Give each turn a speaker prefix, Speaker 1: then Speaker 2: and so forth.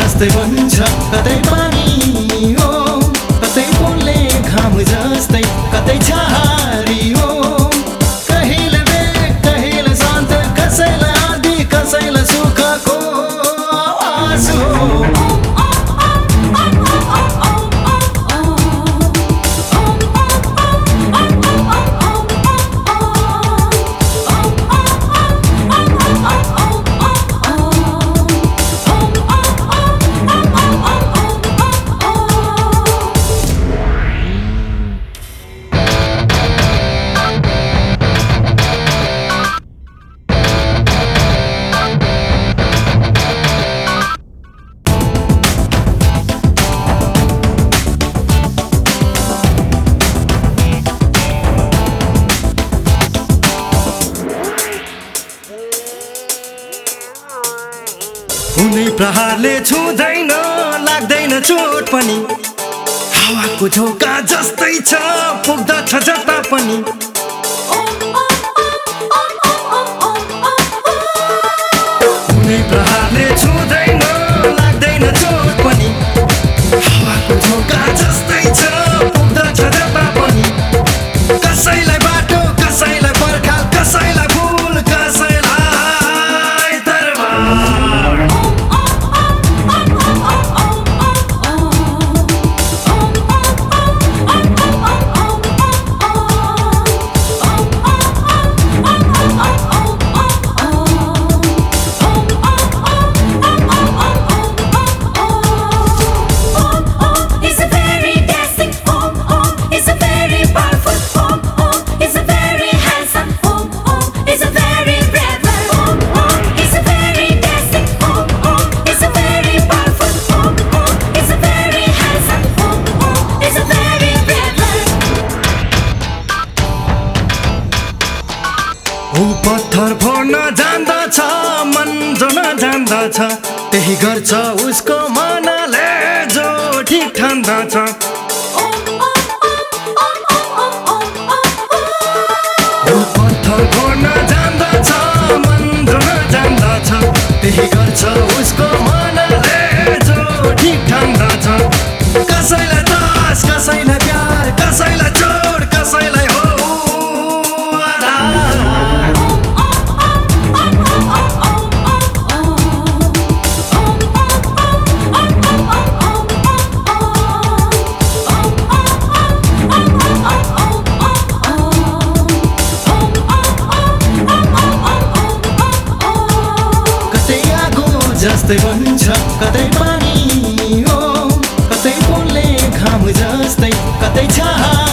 Speaker 1: जस्तै बन्छ कतै पानी हो कतै पोल्ने घाम जस्तै कतै छ कुनै प्रहारले छुँदैन लाग्दैन चोट पनि। हावाको झोका जस्तै छ पुग्दछ जता पनि। पत्थर फोड्न जान्दछ मन जोन जान्दछ त्यही गर्छ उसको मनले जो ठिक ठान्दछ जस्तै बन्छ कतै पानी हो कतै बोले घाम जस्तै कतै छ